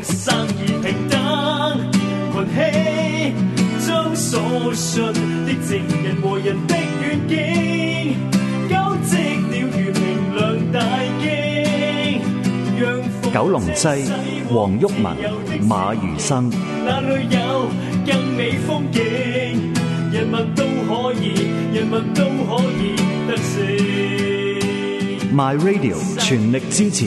生意平等群起将所信的正人和人的远景交织了如明亮大惊让九龙西黄郁文马如生哪里有更美风景人物都可以人物都可以得胜 my radio 全力支持